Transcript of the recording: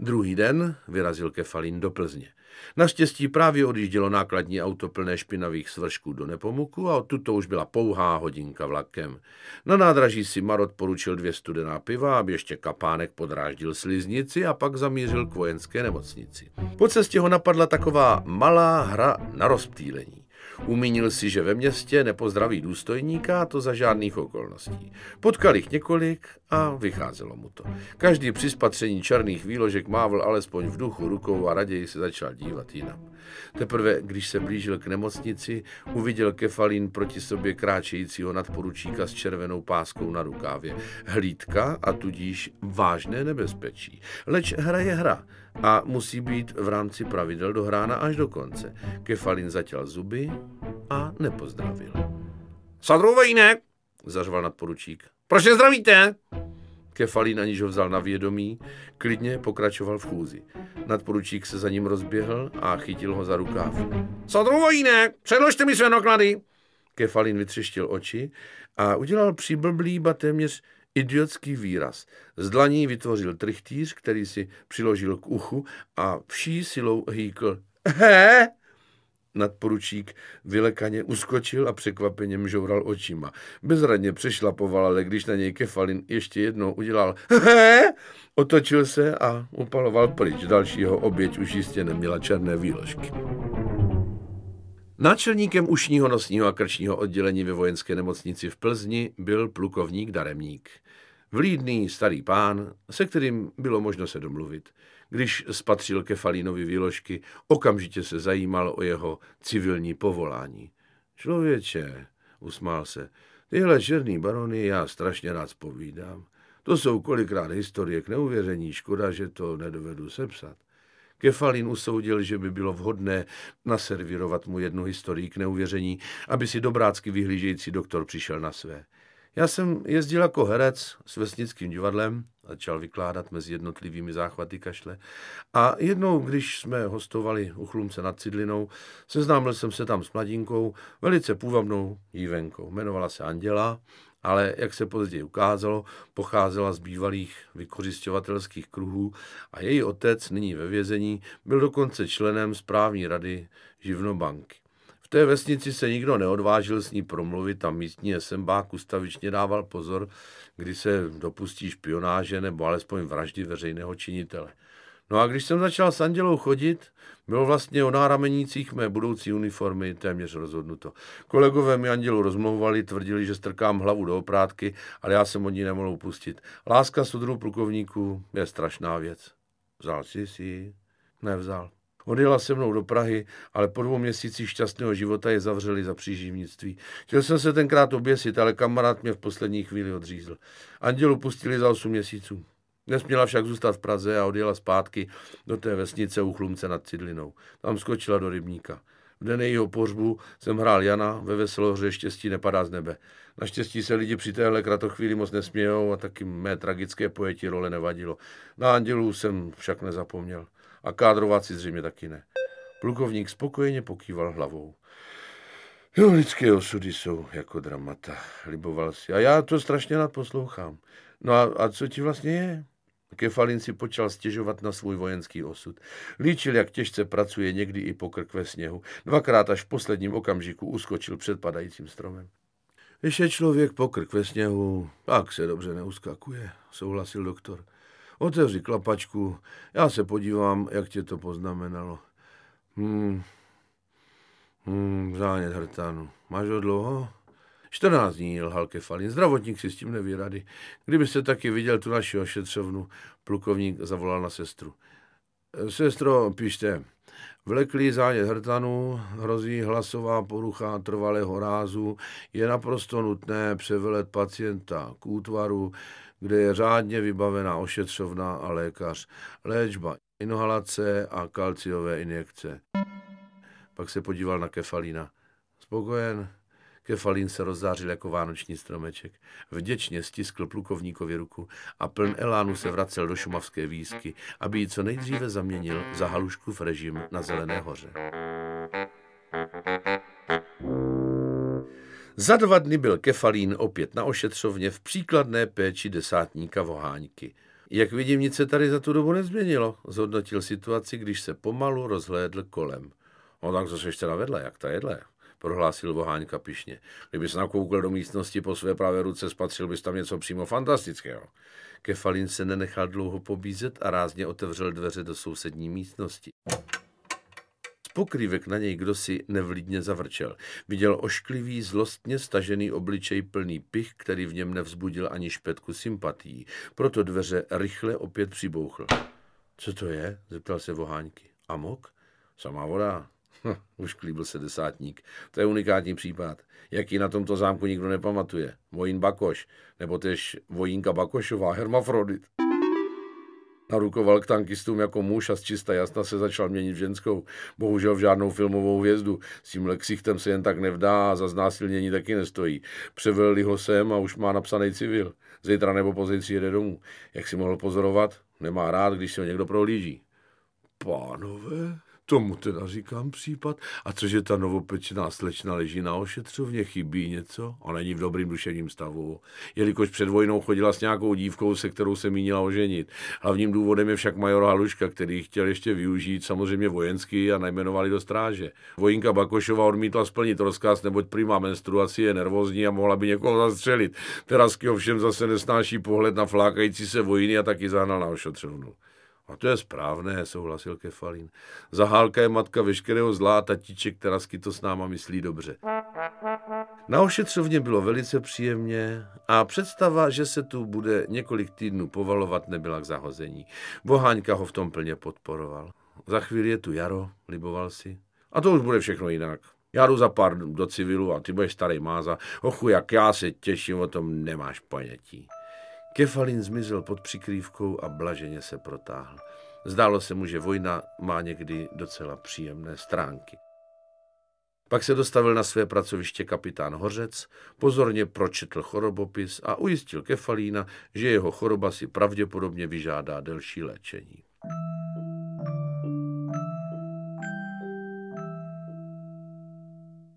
Druhý den vyrazil Kefalín do Plzně. Naštěstí právě odjíždělo nákladní auto plné špinavých svršků do Nepomuku a tuto už byla pouhá hodinka vlakem. Na nádraží si Marot poručil dvě studená piva, aby ještě kapánek podráždil sliznici a pak zamířil k vojenské nemocnici. Po cestě ho napadla taková malá hra na rozptýlení. Umínil si, že ve městě nepozdraví důstojníka, a to za žádných okolností. Potkal jich několik a vycházelo mu to. Každý při spatření černých výložek mávl alespoň v duchu rukou a raději se začal dívat jinam. Teprve, když se blížil k nemocnici, uviděl Kefalín proti sobě kráčejícího nadporučíka s červenou páskou na rukávě. Hlídka a tudíž vážné nebezpečí. Leč hra je hra a musí být v rámci pravidel dohrána až do konce. Kefalin zatěl zuby a nepozdravil. Sadruvejne, zařval nadporučík. Proč nezdravíte? Kefalín aniž ho vzal na vědomí, klidně pokračoval v chůzi. Nadporučík se za ním rozběhl a chytil ho za rukáv. Sadruvejne, předložte mi své noklady. Kefalín vytřeštil oči a udělal přiblblý, ba téměř idiotský výraz. Z dlaní vytvořil trichtýř, který si přiložil k uchu a vší silou hýkl. He? Nadporučík vylekaně uskočil a překvapeně mžoural očima. Bezradně přešlapoval, ale když na něj Kefalin ještě jednou udělal he, otočil se a upaloval pryč. Dalšího oběť už jistě neměla černé výložky. Náčelníkem ušního nosního a krčního oddělení ve vojenské nemocnici v Plzni byl plukovník Daremník. Vlídný starý pán, se kterým bylo možno se domluvit. Když spatřil Kefalínovi výložky, okamžitě se zajímal o jeho civilní povolání. Člověče, usmál se, tyhle černý barony já strašně rád povídám. To jsou kolikrát historie k neuvěření, škoda, že to nedovedu sepsat. Kefalin usoudil, že by bylo vhodné naservírovat mu jednu historii k neuvěření, aby si dobrácky vyhlížející doktor přišel na své. Já jsem jezdil jako herec s vesnickým divadlem, začal vykládat mezi jednotlivými záchvaty kašle. A jednou, když jsme hostovali u Chlumce nad Cidlinou, seznámil jsem se tam s mladinkou, velice půvabnou dívenkou. Jmenovala se Anděla ale jak se později ukázalo, pocházela z bývalých vykořišťovatelských kruhů a její otec, nyní ve vězení, byl dokonce členem správní rady Živnobanky. V té vesnici se nikdo neodvážil s ní promluvit a místní esembák ustavičně dával pozor, kdy se dopustí špionáže nebo alespoň vraždy veřejného činitele. No a když jsem začal s Andělou chodit, bylo vlastně o náramenících mé budoucí uniformy téměř rozhodnuto. Kolegové mi Andělu rozmlouvali, tvrdili, že strkám hlavu do oprátky, ale já jsem od ní nemohl upustit. Láska sudru plukovníků je strašná věc. Vzal si si Nevzal. Odjela se mnou do Prahy, ale po dvou měsících šťastného života je zavřeli za příživnictví. Chtěl jsem se tenkrát oběsit, ale kamarád mě v poslední chvíli odřízl. Andělu pustili za 8 měsíců. Nesměla však zůstat v Praze a odjela zpátky do té vesnice u Chlumce nad Cidlinou. Tam skočila do rybníka. V den jejího pohřbu jsem hrál Jana, ve veselohře štěstí nepadá z nebe. Naštěstí se lidi při téhle kratochvíli moc nesmějou a taky mé tragické pojetí role nevadilo. Na andělů jsem však nezapomněl. A kádrovací zřejmě taky ne. Plukovník spokojeně pokýval hlavou. Jo, lidské osudy jsou jako dramata, liboval si. A já to strašně rád poslouchám. No a, a co ti vlastně je? Kefalin si počal stěžovat na svůj vojenský osud. Líčil, jak těžce pracuje někdy i pokrk ve sněhu. Dvakrát až v posledním okamžiku uskočil před padajícím stromem. Když je člověk pokrk ve sněhu, tak se dobře neuskakuje, souhlasil doktor. Otevři klapačku, já se podívám, jak tě to poznamenalo. Hmm, hmm zánět hrtánu. Máš ho dlouho? 14 dní lhal Kefalin. Zdravotník si s tím neví rady. Kdybyste taky viděl tu naši ošetřovnu, plukovník zavolal na sestru. Sestro, píšte, vleklý zánět hrtanu, hrozí hlasová porucha trvalého rázu, je naprosto nutné převelet pacienta k útvaru, kde je řádně vybavená ošetřovna a lékař. Léčba, inhalace a kalciové injekce. Pak se podíval na Kefalína. Spokojen? Kefalín se rozzářil jako vánoční stromeček. Vděčně stiskl plukovníkovi ruku a pln elánu se vracel do šumavské výsky, aby ji co nejdříve zaměnil za Haluškův režim na Zelené hoře. Za dva dny byl Kefalín opět na ošetřovně v příkladné péči desátníka Voháňky. Jak vidím, nic se tady za tu dobu nezměnilo. Zhodnotil situaci, když se pomalu rozhlédl kolem. No tak zase ještě vedle, jak ta jedle, prohlásil Voháňka pišně. Kdyby se nakoukl do místnosti po své pravé ruce, spatřil bys tam něco přímo fantastického. Kefalin se nenechal dlouho pobízet a rázně otevřel dveře do sousední místnosti pokrývek na něj kdo si nevlídně zavrčel. Viděl ošklivý, zlostně stažený obličej plný pich, který v něm nevzbudil ani špetku sympatí. Proto dveře rychle opět přibouchl. Co to je? zeptal se Voháňky. Amok? Samá voda. Hm, už klíbil se desátník. To je unikátní případ. Jaký na tomto zámku nikdo nepamatuje. Vojín Bakoš, nebo tež vojínka Bakošová, hermafrodit. Narukoval k tankistům jako muž a z čista jasna se začal měnit v ženskou. Bohužel v žádnou filmovou hvězdu. S tím lexichtem se jen tak nevdá a za znásilnění taky nestojí. Převelili ho sem a už má napsaný civil. Zítra nebo pozítří jede domů. Jak si mohl pozorovat? Nemá rád, když se ho někdo prohlíží. Pánové, Tomu teda říkám případ. A cože ta novopečená slečna leží na ošetřovně, chybí něco? A není v dobrým duševním stavu. Jelikož před vojnou chodila s nějakou dívkou, se kterou se mínila oženit. Hlavním důvodem je však major Haluška, který chtěl ještě využít samozřejmě vojenský a najmenovali do stráže. Vojinka Bakošova odmítla splnit rozkaz, neboť prima menstruaci je nervózní a mohla by někoho zastřelit. Terasky ovšem zase nesnáší pohled na flákající se vojiny a taky zahnal na ošetřovnu. A to je správné, souhlasil Kefalín. Zahálka je matka veškerého zlá, tatíček Terasky to s náma myslí dobře. Na ošetřovně bylo velice příjemně a představa, že se tu bude několik týdnů povalovat, nebyla k zahození. Boháňka ho v tom plně podporoval. Za chvíli je tu jaro, liboval si. A to už bude všechno jinak. Já jdu za pár do civilu a ty budeš starý máza. Ochu, jak já se těším, o tom nemáš ponětí. Kefalin zmizel pod přikrývkou a blaženě se protáhl. Zdálo se mu, že vojna má někdy docela příjemné stránky. Pak se dostavil na své pracoviště kapitán Hořec, pozorně pročetl chorobopis a ujistil Kefalína, že jeho choroba si pravděpodobně vyžádá delší léčení.